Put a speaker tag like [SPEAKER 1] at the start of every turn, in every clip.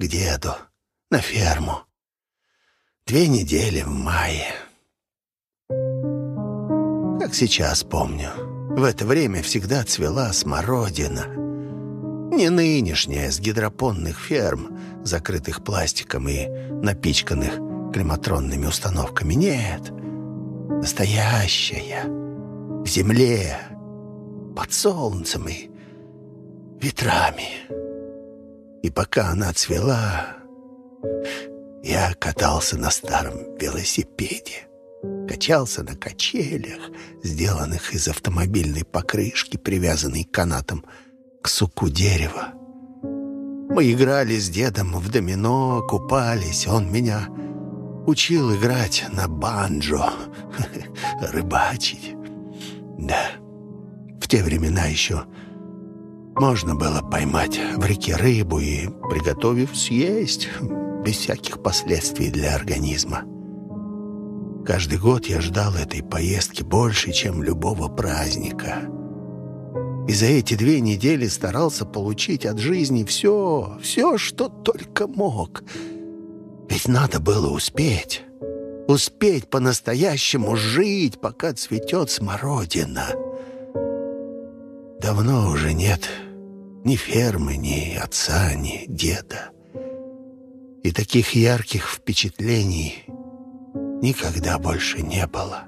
[SPEAKER 1] к деду, на ферму. Две недели в мае. Как сейчас помню, в это время всегда цвела смородина. Не нынешняя, с гидропонных ферм, закрытых пластиком и напичканных климатронными установками. Нет, настоящая, в земле, под солнцем и ветрами. И пока она цвела, я катался на старом велосипеде, качался на качелях, сделанных из автомобильной покрышки, привязанной канатом к суку дерева. Мы играли с дедом в домино, купались, он меня учил играть на банджо, рыбачить. Да, в те времена еще можно было поймать в реке рыбу и, приготовив, съесть без всяких последствий для организма. Каждый год я ждал этой поездки больше, чем любого праздника. И за эти две недели старался получить от жизни все, все, что только мог. Ведь надо было успеть. Успеть по-настоящему жить, пока цветет смородина. Давно уже нет ни фермы, ни отца, ни деда. И таких ярких впечатлений никогда больше не было.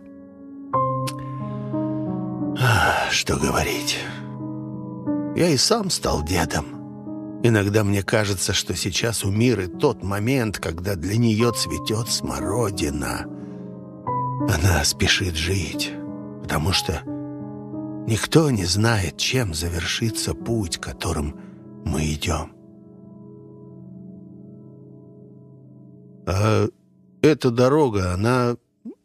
[SPEAKER 1] А, что говорить. Я и сам стал дедом. Иногда мне кажется, что сейчас у Миры тот момент, когда для нее цветет смородина. Она спешит жить, потому что никто не знает, чем завершится путь, которым мы идем. «А эта дорога, она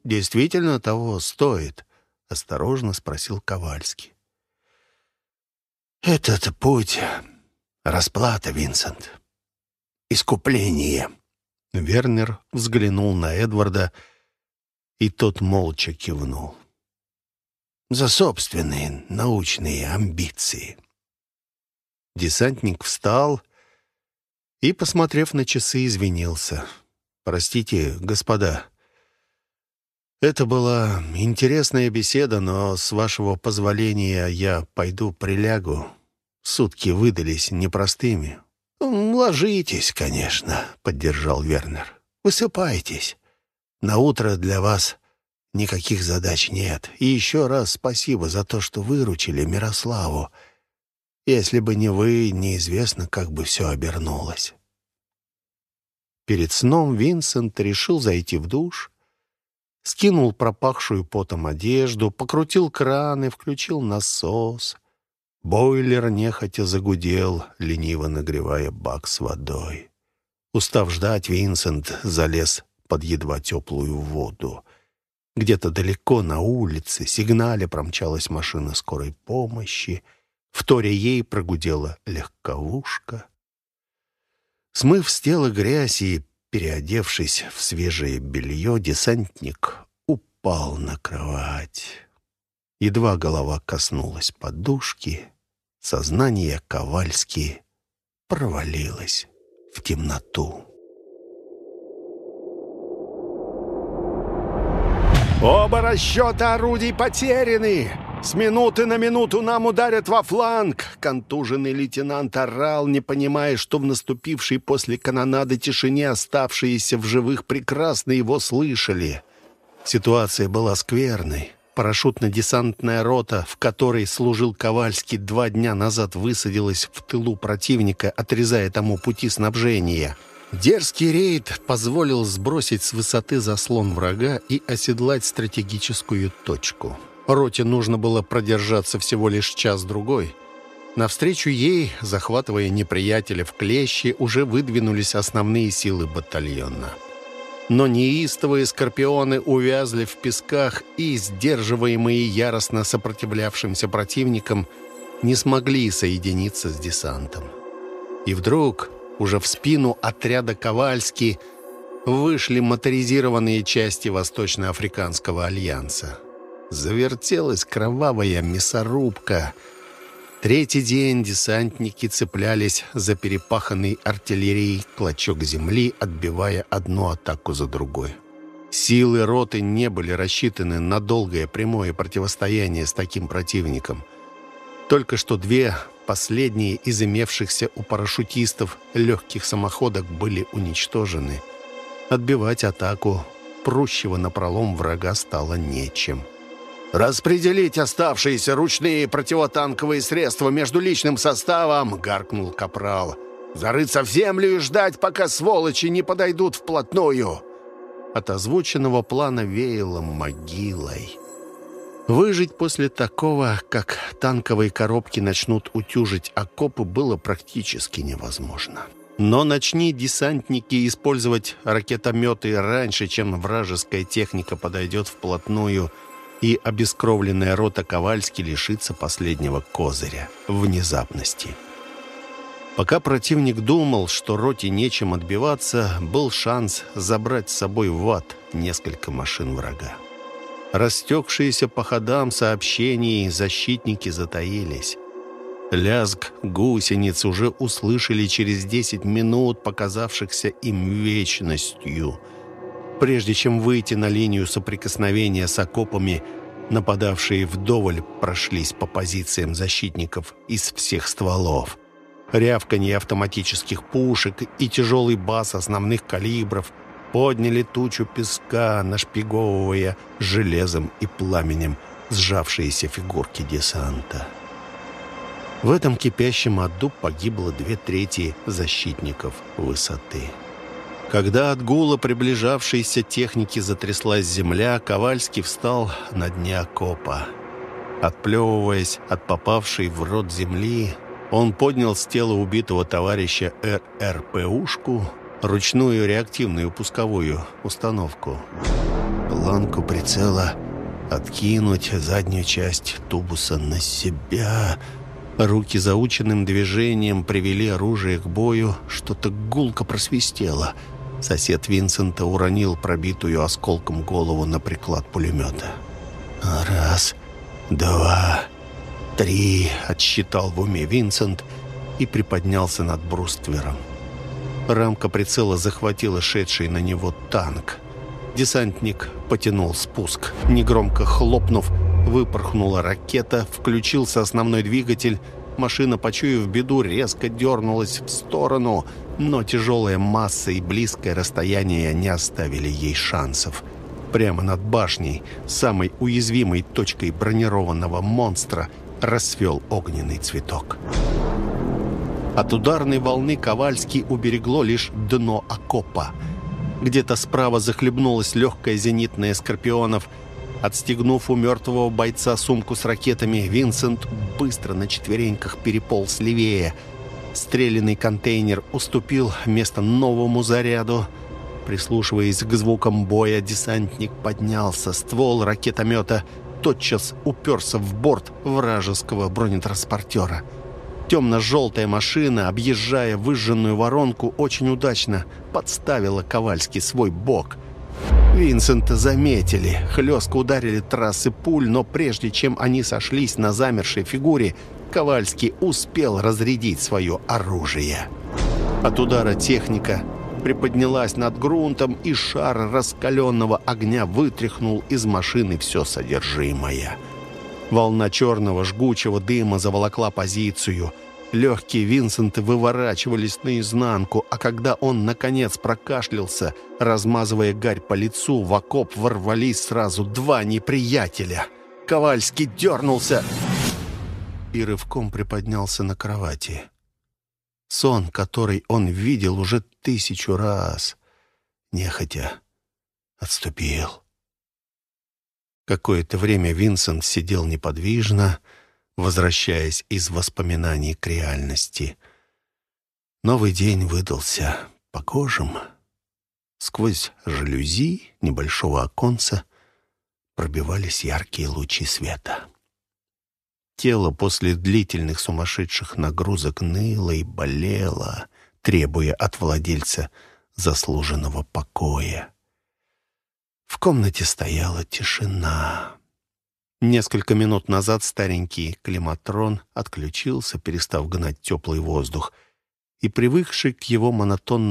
[SPEAKER 1] действительно того стоит?» — осторожно спросил Ковальский. «Этот путь — расплата, Винсент. Искупление». Вернер взглянул на Эдварда, и тот молча кивнул. «За собственные научные амбиции». Десантник встал и, посмотрев на часы, извинился — Простите, господа. Это была интересная беседа, но, с вашего позволения, я пойду прилягу. Сутки выдались непростыми. «Ложитесь, конечно», — поддержал Вернер. «Высыпайтесь. На утро для вас никаких задач нет. И еще раз спасибо за то, что выручили Мирославу. Если бы не вы, неизвестно, как бы все обернулось». Перед сном Винсент решил зайти в душ, скинул пропахшую потом одежду, покрутил краны, включил насос. Бойлер нехотя загудел, лениво нагревая бак с водой. Устав ждать, Винсент залез под едва теплую воду. Где-то далеко на улице сигнале промчалась машина скорой помощи. В торе ей прогудела легковушка. Смыв с тела грязь и переодевшись в свежее белье, десантник упал на кровать. Едва голова коснулась подушки, сознание Ковальски провалилось в темноту.
[SPEAKER 2] «Оба расчета орудий потеряны!» «С минуты на минуту нам ударят во фланг!» Контуженный лейтенант орал, не понимая, что в наступившей после канонады тишине оставшиеся в живых прекрасно его слышали. Ситуация была скверной. Парашютно-десантная рота, в которой служил Ковальский два дня назад, высадилась в тылу противника, отрезая тому пути снабжения. Дерзкий рейд позволил сбросить с высоты заслон врага и оседлать стратегическую точку. Роте нужно было продержаться всего лишь час-другой. Навстречу ей, захватывая неприятеля в клещи, уже выдвинулись основные силы батальона. Но неистовые скорпионы увязли в песках и, сдерживаемые яростно сопротивлявшимся противником, не смогли соединиться с десантом. И вдруг, уже в спину отряда Ковальски, вышли моторизированные части Восточноафриканского альянса. Завертелась кровавая мясорубка. Третий день десантники цеплялись за перепаханный артиллерией клочок земли, отбивая одну атаку за другой. Силы роты не были рассчитаны на долгое прямое противостояние с таким противником. Только что две последние из имевшихся у парашютистов легких самоходок были уничтожены. Отбивать атаку прущего напролом врага стало нечем. «Распределить оставшиеся ручные противотанковые средства между личным составом!» — гаркнул Капрал. «Зарыться в землю и ждать, пока сволочи не подойдут вплотную!» От озвученного плана веяло могилой. Выжить после такого, как танковые коробки начнут утюжить окопы, было практически невозможно. Но начни десантники использовать ракетометы раньше, чем вражеская техника подойдет вплотную – и обескровленная рота Ковальски лишится последнего козыря — внезапности. Пока противник думал, что роте нечем отбиваться, был шанс забрать с собой в ад несколько машин врага. Растекшиеся по ходам сообщений защитники затаились. Лязг гусениц уже услышали через десять минут, показавшихся им вечностью — Прежде чем выйти на линию соприкосновения с окопами, нападавшие вдоволь прошлись по позициям защитников из всех стволов. Рявканье автоматических пушек и тяжелый бас основных калибров подняли тучу песка, нашпиговывая железом и пламенем сжавшиеся фигурки десанта. В этом кипящем аду погибло две трети защитников высоты. Когда от гула приближавшейся техники затряслась земля, Ковальский встал на дне окопа. Отплевываясь от попавшей в рот земли, он поднял с тела убитого товарища РРПУшку, ручную реактивную пусковую установку. Планку прицела откинуть заднюю часть тубуса на себя. Руки заученным движением привели оружие к бою, что-то гулко просвистело — Сосед Винсента уронил пробитую осколком голову на приклад пулемета. «Раз, два, три», — отсчитал в уме Винсент и приподнялся над бруствером. Рамка прицела захватила шедший на него танк. Десантник потянул спуск. Негромко хлопнув, выпорхнула ракета, включился основной двигатель. Машина, почуяв беду, резко дернулась в сторону — но тяжелая масса и близкое расстояние не оставили ей шансов. Прямо над башней, самой уязвимой точкой бронированного монстра, расцвел огненный цветок. От ударной волны Ковальский уберегло лишь дно окопа. Где-то справа захлебнулась легкая зенитная «Скорпионов», Отстегнув у мертвого бойца сумку с ракетами, Винсент быстро на четвереньках переполз левее – Стрелянный контейнер уступил место новому заряду. Прислушиваясь к звукам боя, десантник поднялся. Ствол ракетомета тотчас уперся в борт вражеского бронетранспортера. Темно-желтая машина, объезжая выжженную воронку, очень удачно подставила Ковальский свой бок. Винсента заметили. Хлестко ударили трассы пуль, но прежде чем они сошлись на замершей фигуре, Ковальский успел разрядить свое оружие. От удара техника приподнялась над грунтом, и шар раскаленного огня вытряхнул из машины все содержимое. Волна черного жгучего дыма заволокла позицию. Легкие Винсенты выворачивались наизнанку, а когда он, наконец, прокашлялся, размазывая гарь по лицу, в окоп ворвались сразу два неприятеля. Ковальский дернулся и рывком приподнялся на кровати. Сон, который он видел уже тысячу раз, нехотя отступил. Какое-то время Винсент сидел неподвижно, возвращаясь из воспоминаний к реальности. Новый день выдался погожим. Сквозь жалюзи небольшого оконца пробивались яркие лучи света. Тело после длительных сумасшедших нагрузок ныло и болело, требуя от владельца заслуженного покоя. В комнате стояла тишина. Несколько минут назад старенький климатрон отключился, перестав гнать теплый воздух, и привыкший к его монотонному